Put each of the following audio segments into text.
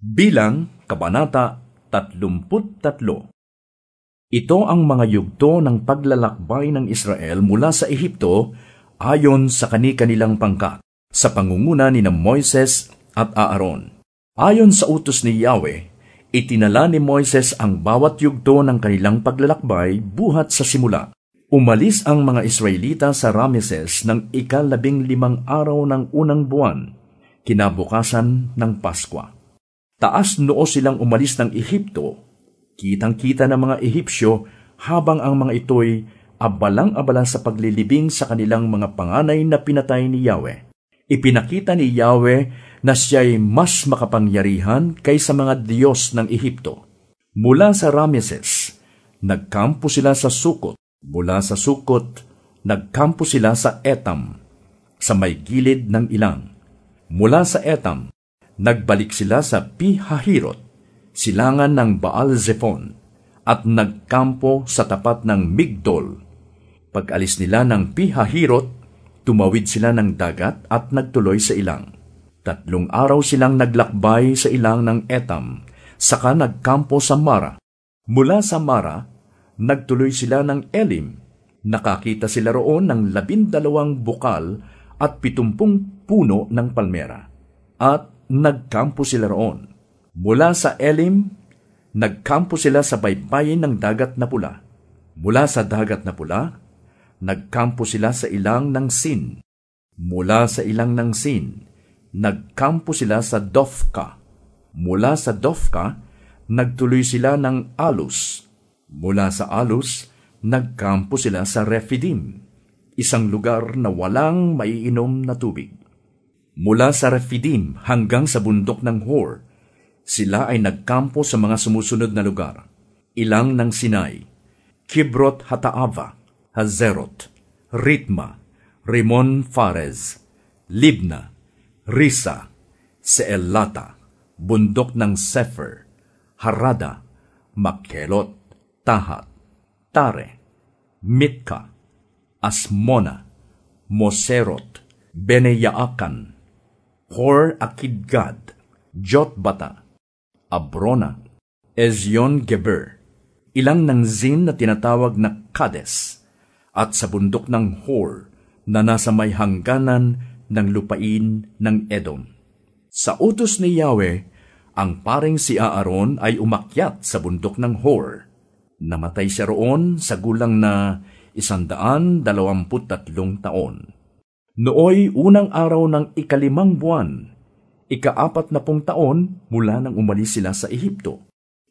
Bilang Kabanata 33 Ito ang mga yugto ng paglalakbay ng Israel mula sa Ehipto ayon sa kani-kanilang pangkat sa pangunguna ni na Moises at Aaron. Ayon sa utos ni Yahweh, itinala ni Moises ang bawat yugto ng kanilang paglalakbay buhat sa simula. Umalis ang mga Israelita sa Rameses ng ikalabing limang araw ng unang buwan, kinabukasan ng Paskwa Taas noo silang umalis ng Ehipto. Kitang-kita ng mga Ehipsyo habang ang mga ito'y abalang-abala sa paglilibing sa kanilang mga panganay na pinatay ni Yahweh. Ipinakita ni Yahweh na siya'y mas makapangyarihan kaysa mga Diyos ng Ehipto. Mula sa Rameses, nagkampo sila sa Sukot. Mula sa Sukot, nagkampo sila sa Etam, sa may gilid ng ilang. Mula sa Etam, nagbalik sila sa Pihahirot, silangan ng Baal Zephon, at nagkampo sa tapat ng Migdol. Pag-alis nila ng Pihahirot, tumawid sila ng dagat at nagtuloy sa ilang. Tatlong araw silang naglakbay sa ilang ng Etam, saka nagkampo sa Mara. Mula sa Mara, nagtuloy sila ng Elim. Nakakita sila roon ng labindalawang bukal at pitumpung puno ng palmera. At nagkampo sila roon. Mula sa Elim, nagkampo sila sa baybayin ng dagat na pula. Mula sa dagat na pula, nagkampo sila sa ilang ng Sin. Mula sa ilang ng Sin, nagkampo sila sa Dofka. Mula sa Dofka, nagtuloy sila ng Alus. Mula sa Alus, nagkampo sila sa Refidim, isang lugar na walang maiinom na tubig. Mula sa Refidim hanggang sa bundok ng Hor, sila ay nagkampo sa mga sumusunod na lugar. Ilang ng Sinai, Kibrot Hataava, Hazerot, Ritma, Rimon Fares, Libna, Risa, Seelata, bundok ng Sefer, Harada, Makelot, Tahat, Tare, Mitka, Asmona, Moserot, Beneyaakan, Hor Akidgad, Jotbata, Abrona, Ezyon Geber, ilang ng Zin na tinatawag na Kades, at sa bundok ng Hor na nasa may hangganan ng lupain ng Edom. Sa utos ni Yahweh, ang paring si Aaron ay umakyat sa bundok ng Hor. Namatay siya roon sa gulang na isandaan dalawamput tatlong taon. Nooy unang araw ng ikalimang buwan, ikaapat na pong taon mula nang umalis sila sa Ehipto.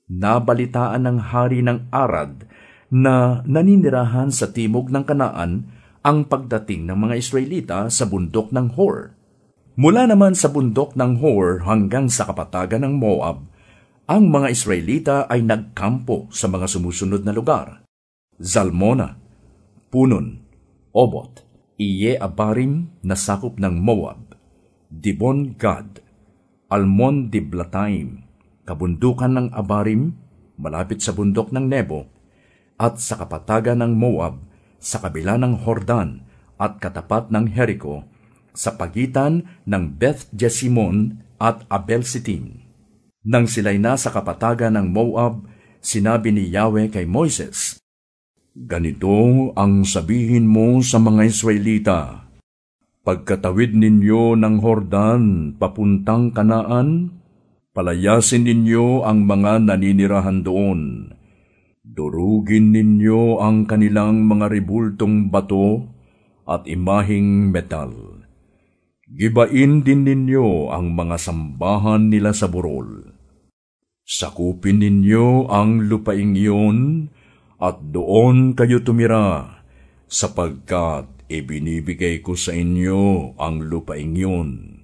Nabalitaan ng hari ng Arad na naninirahan sa timog ng Kanaan ang pagdating ng mga Israelita sa bundok ng Hor. Mula naman sa bundok ng Hor hanggang sa kapatagan ng Moab, ang mga Israelita ay nagkampo sa mga sumusunod na lugar. Zalmona, Punon, Obot, Iye Abarim na sakop ng Moab, Dibon Gad, Almon di Blataim, kabundukan ng Abarim, malapit sa bundok ng Nebo, at sa kapatagan ng Moab, sa kabila ng Hordan at katapat ng Jericho, sa pagitan ng Beth Jesimon at Abel Sitim. Nang sila'y nasa kapatagan ng Moab, sinabi ni Yahweh kay Moises, Ganito ang sabihin mo sa mga Israelita. Pagkatawid ninyo ng Hordan papuntang Kanaan, palayasin ninyo ang mga naninirahan doon. Durugin ninyo ang kanilang mga ribultong bato at imahing metal. Gibain din ninyo ang mga sambahan nila sa burol. Sakupin ninyo ang lupaing iyon at doon kayo tumira, sapagkat ibinibigay ko sa inyo ang lupain yun.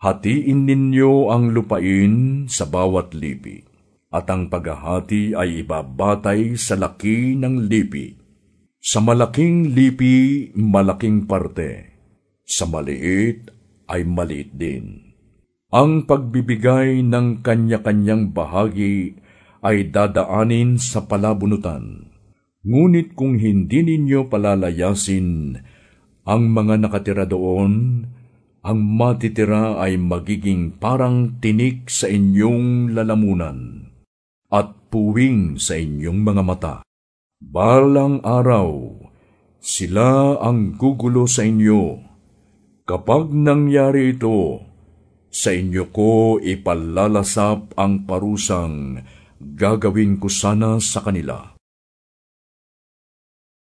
Hatiin ninyo ang lupain sa bawat lipi, at ang paghahati ay ibabatay sa laki ng lipi. Sa malaking lipi, malaking parte. Sa maliit ay maliit din. Ang pagbibigay ng kanya-kanyang bahagi ay dadaanin sa palabunutan. Ngunit kung hindi ninyo palalayasin ang mga nakatira doon, ang matitira ay magiging parang tinik sa inyong lalamunan at puwing sa inyong mga mata. Balang araw, sila ang gugulo sa inyo. Kapag nangyari ito, sa inyo ko ipalalasap ang parusang gagawin ko sana sa kanila